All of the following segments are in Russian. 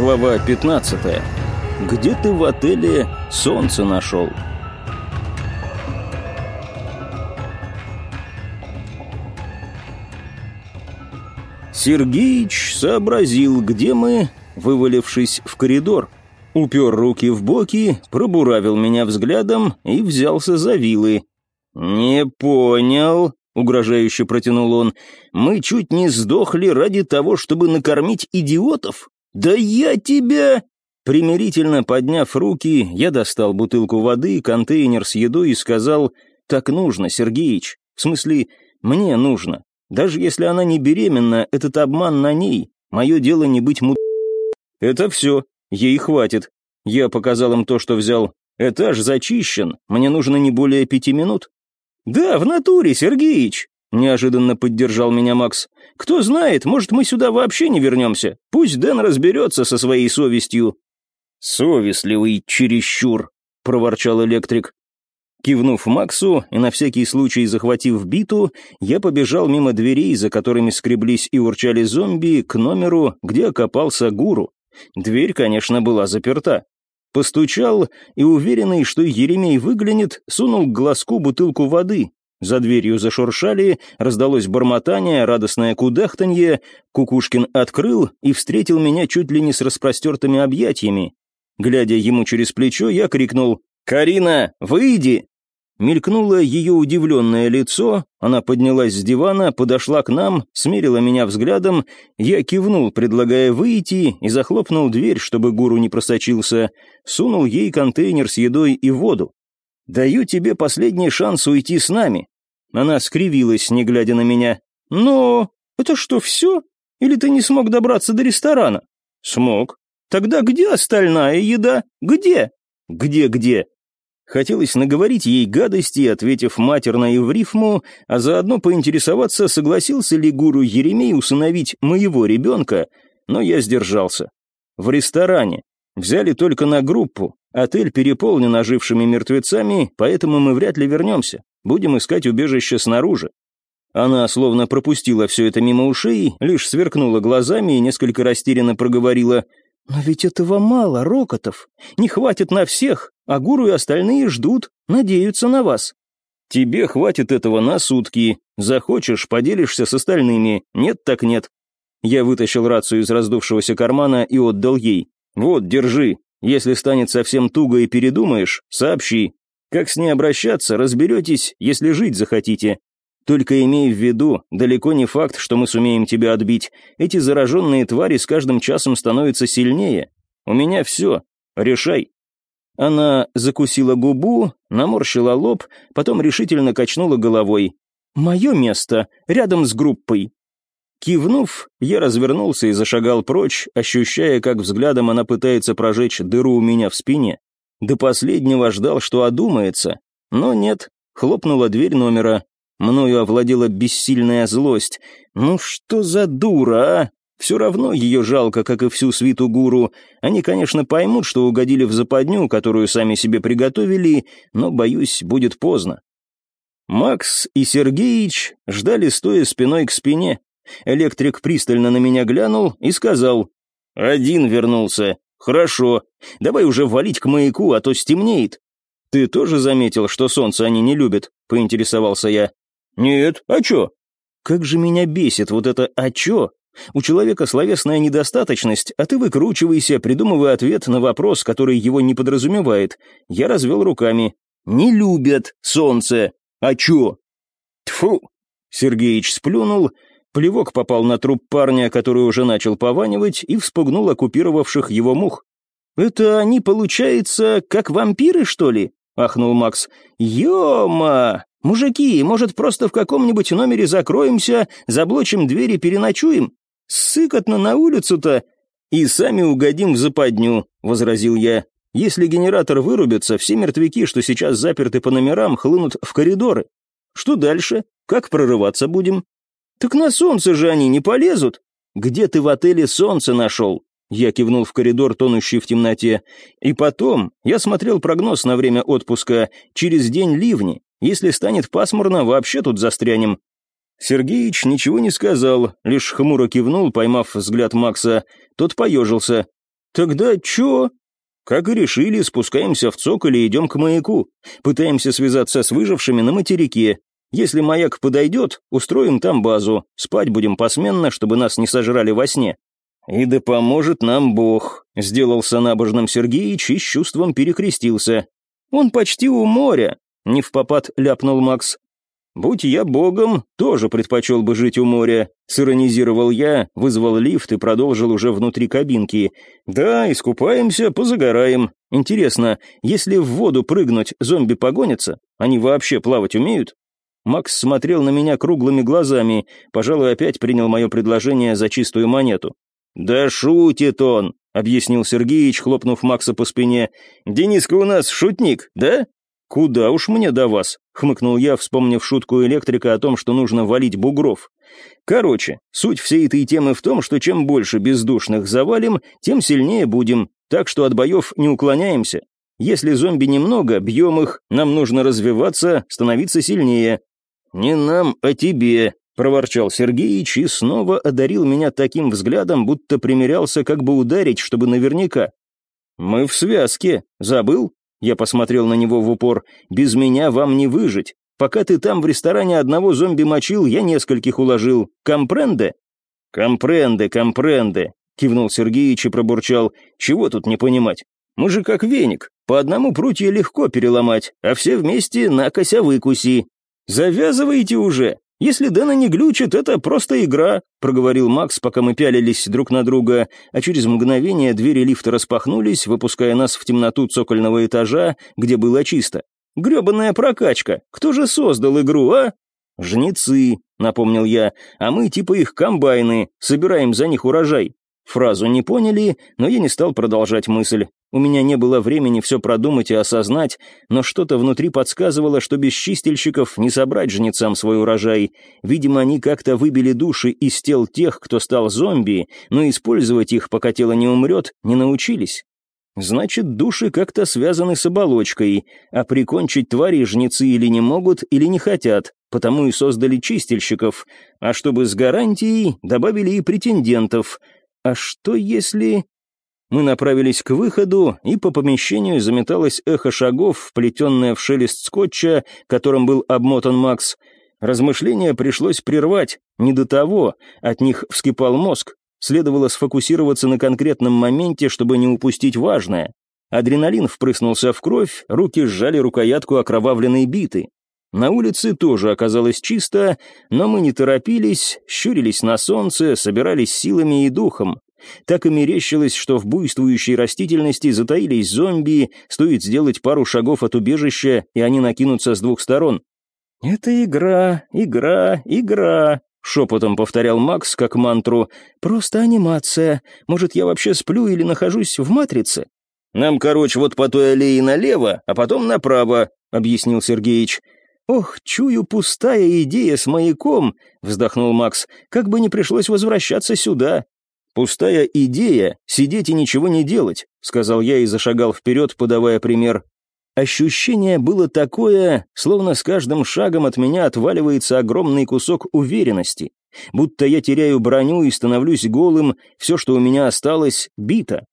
Глава 15. Где ты в отеле солнце нашел? Сергеич сообразил, где мы, вывалившись в коридор. Упер руки в боки, пробуравил меня взглядом и взялся за вилы. «Не понял», — угрожающе протянул он. «Мы чуть не сдохли ради того, чтобы накормить идиотов? Да я тебя...» Примирительно подняв руки, я достал бутылку воды, контейнер с едой и сказал «Так нужно, Сергеич. В смысле, мне нужно. Даже если она не беременна, этот обман на ней. Мое дело не быть мут...» «Это все. Ей хватит. Я показал им то, что взял. Этаж зачищен. Мне нужно не более пяти минут. «Да, в натуре, Сергеич!» — неожиданно поддержал меня Макс. «Кто знает, может, мы сюда вообще не вернемся. Пусть Дэн разберется со своей совестью». «Совестливый чересчур», — проворчал электрик. Кивнув Максу и на всякий случай захватив биту, я побежал мимо дверей, за которыми скреблись и урчали зомби, к номеру, где окопался гуру. Дверь, конечно, была заперта. Постучал и, уверенный, что Еремей выглянет, сунул к глазку бутылку воды. За дверью зашуршали, раздалось бормотание, радостное кудахтанье. Кукушкин открыл и встретил меня чуть ли не с распростертыми объятиями. Глядя ему через плечо, я крикнул «Карина, выйди!» Мелькнуло ее удивленное лицо, она поднялась с дивана, подошла к нам, смерила меня взглядом, я кивнул, предлагая выйти, и захлопнул дверь, чтобы гуру не просочился, сунул ей контейнер с едой и воду. «Даю тебе последний шанс уйти с нами». Она скривилась, не глядя на меня. «Но это что, все? Или ты не смог добраться до ресторана?» «Смог». «Тогда где остальная еда? Где?» «Где-где? Хотелось наговорить ей гадости, ответив матерно и в рифму, а заодно поинтересоваться, согласился ли гуру Еремей усыновить моего ребенка, но я сдержался. В ресторане. Взяли только на группу. Отель переполнен ожившими мертвецами, поэтому мы вряд ли вернемся. Будем искать убежище снаружи. Она словно пропустила все это мимо ушей, лишь сверкнула глазами и несколько растерянно проговорила «Но ведь этого мало, Рокотов. Не хватит на всех, а гуру и остальные ждут, надеются на вас». «Тебе хватит этого на сутки. Захочешь, поделишься с остальными. Нет так нет». Я вытащил рацию из раздувшегося кармана и отдал ей. «Вот, держи. Если станет совсем туго и передумаешь, сообщи. Как с ней обращаться, разберетесь, если жить захотите. Только имей в виду, далеко не факт, что мы сумеем тебя отбить. Эти зараженные твари с каждым часом становятся сильнее. У меня все. Решай». Она закусила губу, наморщила лоб, потом решительно качнула головой. «Мое место, рядом с группой». Кивнув, я развернулся и зашагал прочь, ощущая, как взглядом она пытается прожечь дыру у меня в спине. До последнего ждал, что одумается, но нет, хлопнула дверь номера, Мною овладела бессильная злость. Ну что за дура, а? Все равно ее жалко, как и всю свиту гуру. Они, конечно, поймут, что угодили в западню, которую сами себе приготовили, но, боюсь, будет поздно. Макс и Сергеич ждали, стоя спиной к спине. Электрик пристально на меня глянул и сказал, «Один вернулся. Хорошо. Давай уже валить к маяку, а то стемнеет». «Ты тоже заметил, что солнце они не любят?» — поинтересовался я. «Нет, а чё?» «Как же меня бесит вот это «а чё?» У человека словесная недостаточность, а ты выкручивайся, придумывая ответ на вопрос, который его не подразумевает. Я развел руками. «Не любят солнце. А чё?» Тфу! Сергеич сплюнул, плевок попал на труп парня, который уже начал пованивать, и вспугнул оккупировавших его мух. «Это они, получается, как вампиры, что ли?» — ахнул Макс. «Ё-ма! «Мужики, может, просто в каком-нибудь номере закроемся, заблочим двери, переночуем? Сыкотно на улицу-то!» «И сами угодим в западню», — возразил я. «Если генератор вырубится, все мертвяки, что сейчас заперты по номерам, хлынут в коридоры. Что дальше? Как прорываться будем?» «Так на солнце же они не полезут!» «Где ты в отеле солнце нашел?» Я кивнул в коридор, тонущий в темноте. «И потом, я смотрел прогноз на время отпуска. Через день ливни. Если станет пасмурно, вообще тут застрянем». Сергеич ничего не сказал, лишь хмуро кивнул, поймав взгляд Макса. Тот поежился. Тогда чё? Как и решили, спускаемся в цоколь и идем к маяку. Пытаемся связаться с выжившими на материке. Если маяк подойдет, устроим там базу. Спать будем посменно, чтобы нас не сожрали во сне. «И да поможет нам Бог», — сделался набожным Сергеич и с чувством перекрестился. «Он почти у моря», — не в попад ляпнул Макс. «Будь я богом, тоже предпочел бы жить у моря», — сиронизировал я, вызвал лифт и продолжил уже внутри кабинки. «Да, искупаемся, позагораем. Интересно, если в воду прыгнуть, зомби погонятся? Они вообще плавать умеют?» Макс смотрел на меня круглыми глазами, пожалуй, опять принял мое предложение за чистую монету. «Да шутит он», — объяснил Сергеич, хлопнув Макса по спине. «Дениска у нас шутник, да?» «Куда уж мне до вас?» — хмыкнул я, вспомнив шутку электрика о том, что нужно валить бугров. «Короче, суть всей этой темы в том, что чем больше бездушных завалим, тем сильнее будем, так что от боев не уклоняемся. Если зомби немного, бьем их, нам нужно развиваться, становиться сильнее». «Не нам, а тебе», — проворчал Сергеич и снова одарил меня таким взглядом, будто примерялся как бы ударить, чтобы наверняка. «Мы в связке. Забыл?» Я посмотрел на него в упор. «Без меня вам не выжить. Пока ты там в ресторане одного зомби мочил, я нескольких уложил. Компренде?» «Компренде, компренде», — кивнул Сергеич и пробурчал. «Чего тут не понимать? Мы же как веник. По одному прутье легко переломать, а все вместе на кося выкуси. Завязывайте уже. «Если Дэна не глючит, это просто игра», — проговорил Макс, пока мы пялились друг на друга, а через мгновение двери лифта распахнулись, выпуская нас в темноту цокольного этажа, где было чисто. «Гребаная прокачка! Кто же создал игру, а?» «Жнецы», — напомнил я, — «а мы типа их комбайны, собираем за них урожай». Фразу не поняли, но я не стал продолжать мысль. У меня не было времени все продумать и осознать, но что-то внутри подсказывало, что без чистильщиков не собрать жнецам свой урожай. Видимо, они как-то выбили души из тел тех, кто стал зомби, но использовать их, пока тело не умрет, не научились. Значит, души как-то связаны с оболочкой, а прикончить твари жнецы или не могут, или не хотят, потому и создали чистильщиков, а чтобы с гарантией добавили и претендентов. А что если... Мы направились к выходу, и по помещению заметалось эхо шагов, вплетенное в шелест скотча, которым был обмотан Макс. Размышления пришлось прервать. Не до того, от них вскипал мозг. Следовало сфокусироваться на конкретном моменте, чтобы не упустить важное. Адреналин впрыснулся в кровь, руки сжали рукоятку окровавленной биты. На улице тоже оказалось чисто, но мы не торопились, щурились на солнце, собирались силами и духом. Так и мерещилось, что в буйствующей растительности затаились зомби, стоит сделать пару шагов от убежища, и они накинутся с двух сторон. «Это игра, игра, игра», — шепотом повторял Макс как мантру. «Просто анимация. Может, я вообще сплю или нахожусь в матрице?» «Нам, короче, вот по той аллее налево, а потом направо», — объяснил Сергеич. «Ох, чую, пустая идея с маяком», — вздохнул Макс. «Как бы не пришлось возвращаться сюда. «Пустая идея — сидеть и ничего не делать», — сказал я и зашагал вперед, подавая пример. Ощущение было такое, словно с каждым шагом от меня отваливается огромный кусок уверенности, будто я теряю броню и становлюсь голым, все, что у меня осталось, бито.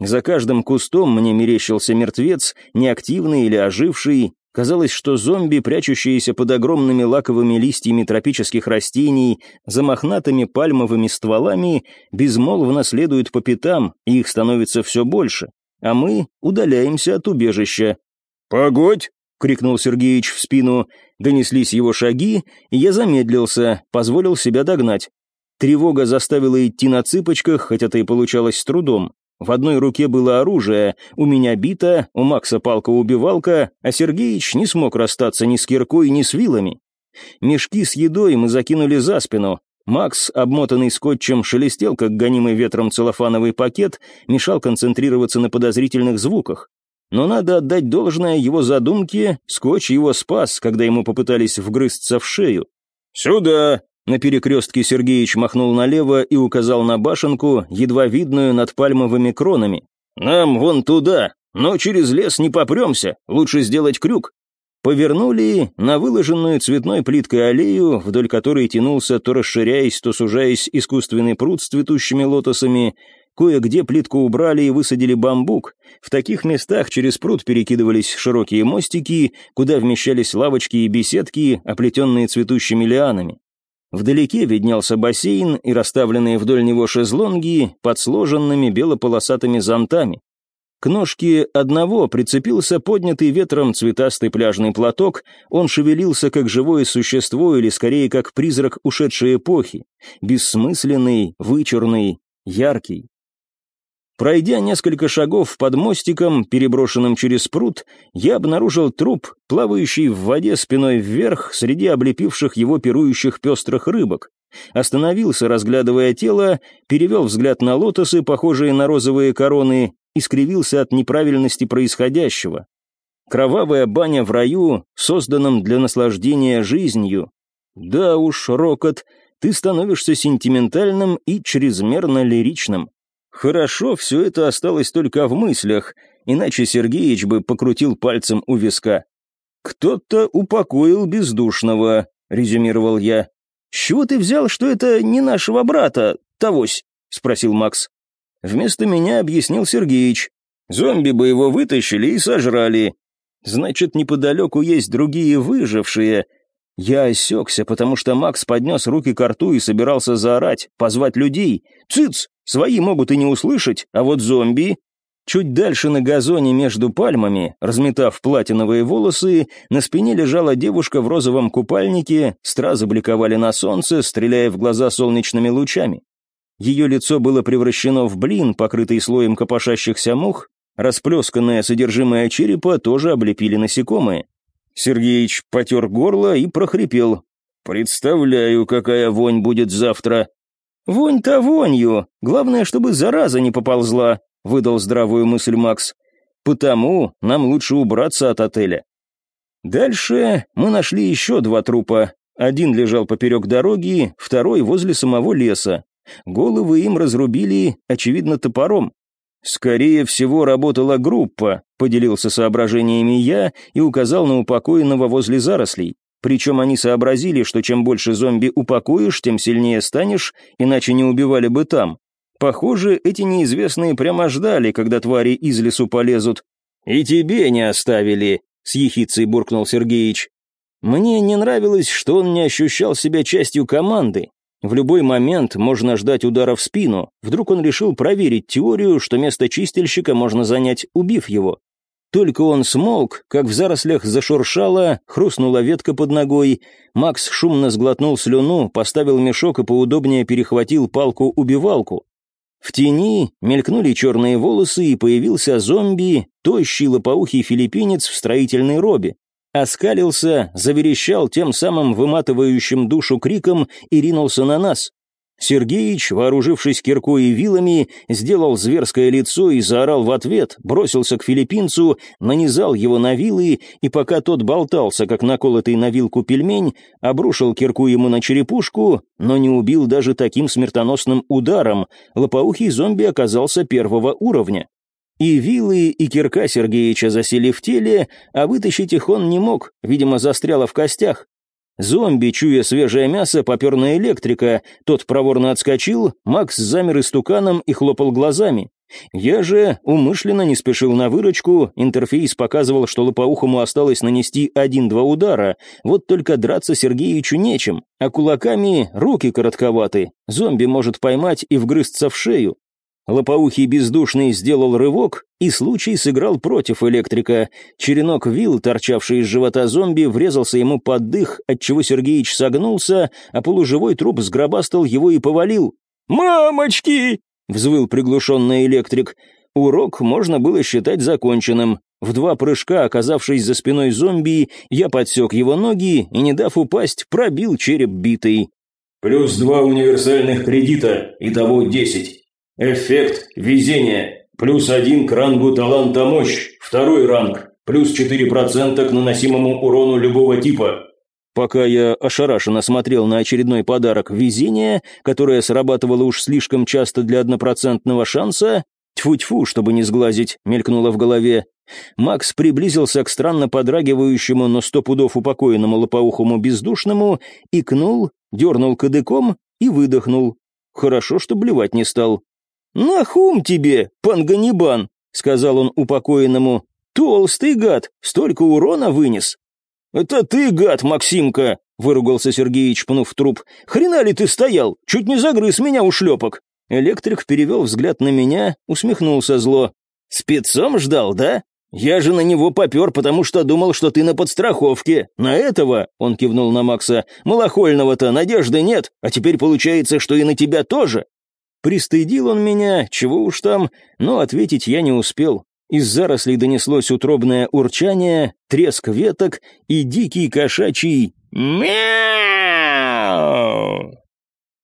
За каждым кустом мне мерещился мертвец, неактивный или оживший, Казалось, что зомби, прячущиеся под огромными лаковыми листьями тропических растений, за мохнатыми пальмовыми стволами, безмолвно следуют по пятам, и их становится все больше, а мы удаляемся от убежища. «Погодь!» — крикнул Сергеич в спину. Донеслись его шаги, и я замедлился, позволил себя догнать. Тревога заставила идти на цыпочках, хотя это и получалось с трудом. В одной руке было оружие, у меня бита, у Макса палка-убивалка, а Сергеич не смог расстаться ни с киркой, ни с вилами. Мешки с едой мы закинули за спину. Макс, обмотанный скотчем, шелестел, как гонимый ветром целлофановый пакет, мешал концентрироваться на подозрительных звуках. Но надо отдать должное его задумке, скотч его спас, когда ему попытались вгрызться в шею. «Сюда!» На перекрестке Сергеич махнул налево и указал на башенку, едва видную над пальмовыми кронами. «Нам вон туда, но через лес не попремся, лучше сделать крюк». Повернули на выложенную цветной плиткой аллею, вдоль которой тянулся, то расширяясь, то сужаясь искусственный пруд с цветущими лотосами. кое-где плитку убрали и высадили бамбук. В таких местах через пруд перекидывались широкие мостики, куда вмещались лавочки и беседки, оплетенные цветущими лианами. Вдалеке виднелся бассейн и расставленные вдоль него шезлонги под сложенными белополосатыми зонтами. К ножке одного прицепился поднятый ветром цветастый пляжный платок, он шевелился как живое существо или скорее как призрак ушедшей эпохи, бессмысленный, вычурный, яркий. Пройдя несколько шагов под мостиком, переброшенным через пруд, я обнаружил труп, плавающий в воде спиной вверх среди облепивших его пирующих пестрых рыбок. Остановился, разглядывая тело, перевел взгляд на лотосы, похожие на розовые короны, искривился от неправильности происходящего. Кровавая баня в раю, созданном для наслаждения жизнью. Да уж, Рокот, ты становишься сентиментальным и чрезмерно лиричным. Хорошо, все это осталось только в мыслях, иначе Сергеич бы покрутил пальцем у виска. «Кто-то упокоил бездушного», — резюмировал я. «С чего ты взял, что это не нашего брата, тогось?» — спросил Макс. Вместо меня объяснил Сергеич. Зомби бы его вытащили и сожрали. Значит, неподалеку есть другие выжившие. Я осекся, потому что Макс поднес руки к рту и собирался заорать, позвать людей. «Цыц! Свои могут и не услышать, а вот зомби...» Чуть дальше на газоне между пальмами, разметав платиновые волосы, на спине лежала девушка в розовом купальнике, стразы бликовали на солнце, стреляя в глаза солнечными лучами. Ее лицо было превращено в блин, покрытый слоем копошащихся мух, расплесканное содержимое черепа тоже облепили насекомые. Сергеич потер горло и прохрипел. «Представляю, какая вонь будет завтра». «Вонь-то вонью, главное, чтобы зараза не поползла», — выдал здравую мысль Макс. «Потому нам лучше убраться от отеля». Дальше мы нашли еще два трупа. Один лежал поперек дороги, второй возле самого леса. Головы им разрубили, очевидно, топором. «Скорее всего, работала группа», — поделился соображениями я и указал на упокоенного возле зарослей. Причем они сообразили, что чем больше зомби упокоишь, тем сильнее станешь, иначе не убивали бы там. Похоже, эти неизвестные прямо ждали, когда твари из лесу полезут. «И тебе не оставили», — с ехицей буркнул Сергеич. Мне не нравилось, что он не ощущал себя частью команды, в любой момент можно ждать удара в спину. Вдруг он решил проверить теорию, что место чистильщика можно занять, убив его. Только он смолк, как в зарослях зашуршало, хрустнула ветка под ногой. Макс шумно сглотнул слюну, поставил мешок и поудобнее перехватил палку-убивалку. В тени мелькнули черные волосы, и появился зомби, тощий лопоухий филиппинец в строительной робе оскалился, заверещал тем самым выматывающим душу криком и ринулся на нас. Сергеич, вооружившись киркой и вилами, сделал зверское лицо и заорал в ответ, бросился к филиппинцу, нанизал его на вилы, и пока тот болтался, как наколотый на вилку пельмень, обрушил кирку ему на черепушку, но не убил даже таким смертоносным ударом. Лопоухий зомби оказался первого уровня. И вилы, и кирка Сергеича засели в теле, а вытащить их он не мог, видимо, застряло в костях. Зомби, чуя свежее мясо, попер на электрика, тот проворно отскочил, Макс замер истуканом и хлопал глазами. Я же умышленно не спешил на выручку, интерфейс показывал, что лопоухому осталось нанести один-два удара, вот только драться Сергеичу нечем, а кулаками руки коротковаты, зомби может поймать и вгрызться в шею. Лопоухий бездушный сделал рывок, и случай сыграл против электрика. Черенок вил, торчавший из живота зомби, врезался ему под дых, отчего Сергеич согнулся, а полуживой труп сгробастал его и повалил. «Мамочки!» — взвыл приглушенный электрик. Урок можно было считать законченным. В два прыжка, оказавшись за спиной зомби, я подсек его ноги и, не дав упасть, пробил череп битый. «Плюс два универсальных кредита, итого десять». Эффект везения. Плюс один к рангу таланта мощь. Второй ранг. Плюс 4% к наносимому урону любого типа. Пока я ошарашенно смотрел на очередной подарок везения, которое срабатывало уж слишком часто для однопроцентного шанса, тьфу-тьфу, чтобы не сглазить, мелькнуло в голове. Макс приблизился к странно подрагивающему, но сто пудов упокоенному лопоухому бездушному, икнул, дернул кадыком и выдохнул. Хорошо, что блевать не стал. «Нахум тебе, панганибан», — сказал он упокоенному. «Толстый гад, столько урона вынес». «Это ты, гад, Максимка!» — выругался Сергеич, пнув труп. «Хрена ли ты стоял? Чуть не загрыз меня у шлепок!» Электрик перевел взгляд на меня, усмехнулся зло. «Спецом ждал, да? Я же на него попер, потому что думал, что ты на подстраховке. На этого, — он кивнул на Макса, — малохольного-то надежды нет, а теперь получается, что и на тебя тоже». Пристыдил он меня, чего уж там, но ответить я не успел. Из зарослей донеслось утробное урчание, треск веток и дикий кошачий «Мяу!».